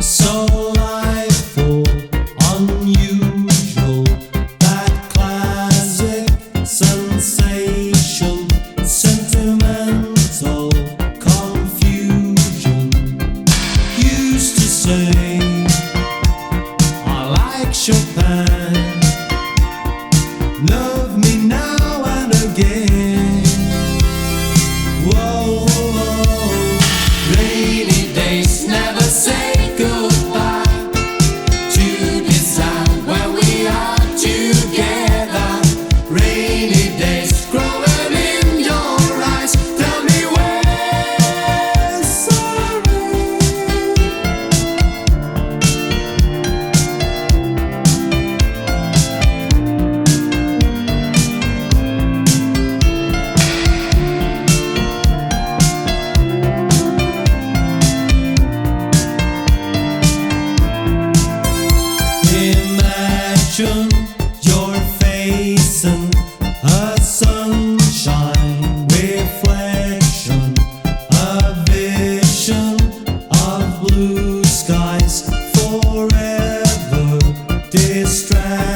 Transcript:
so unusual, that classic sensation, sentimental confusion. Used to say, I like Chopin. No. your face and a sunshine reflection, a vision of blue skies forever distracted.